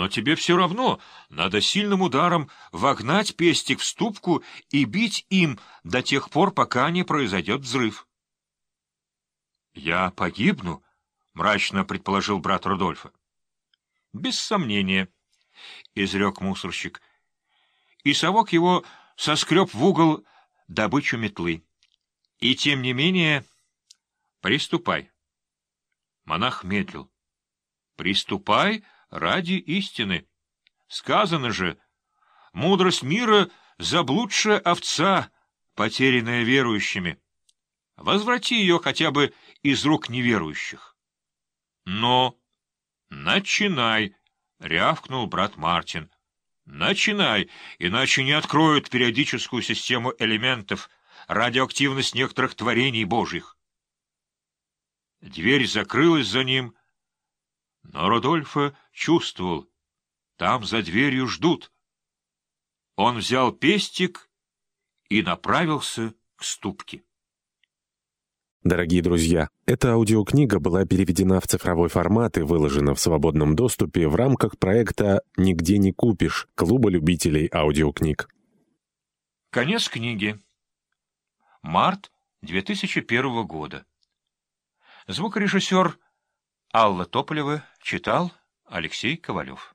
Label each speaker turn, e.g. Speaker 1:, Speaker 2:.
Speaker 1: Но тебе все равно надо сильным ударом вогнать пестик в ступку и бить им до тех пор, пока не произойдет взрыв. — Я погибну, — мрачно предположил брат Рудольфа. — Без сомнения, — изрек мусорщик. И совок его соскреб в угол добычу метлы. И тем не менее... Приступай. Монах медлил. Приступай ради истины. Сказано же, мудрость мира — заблудшая овца, потерянная верующими. Возврати ее хотя бы из рук неверующих. Но... Начинай, — рявкнул брат Мартин. Начинай, иначе не откроют периодическую систему элементов, радиоактивность некоторых творений Божьих. Дверь закрылась за ним, но Родольфо чувствовал, там за дверью ждут. Он взял пестик и направился к ступке.
Speaker 2: Дорогие друзья, эта аудиокнига была переведена в цифровой формат и выложена в свободном доступе в рамках проекта «Нигде не купишь» Клуба любителей аудиокниг.
Speaker 1: Конец книги. Март 2001 года. Звукорежиссер Алла Тополева читал Алексей Ковалев.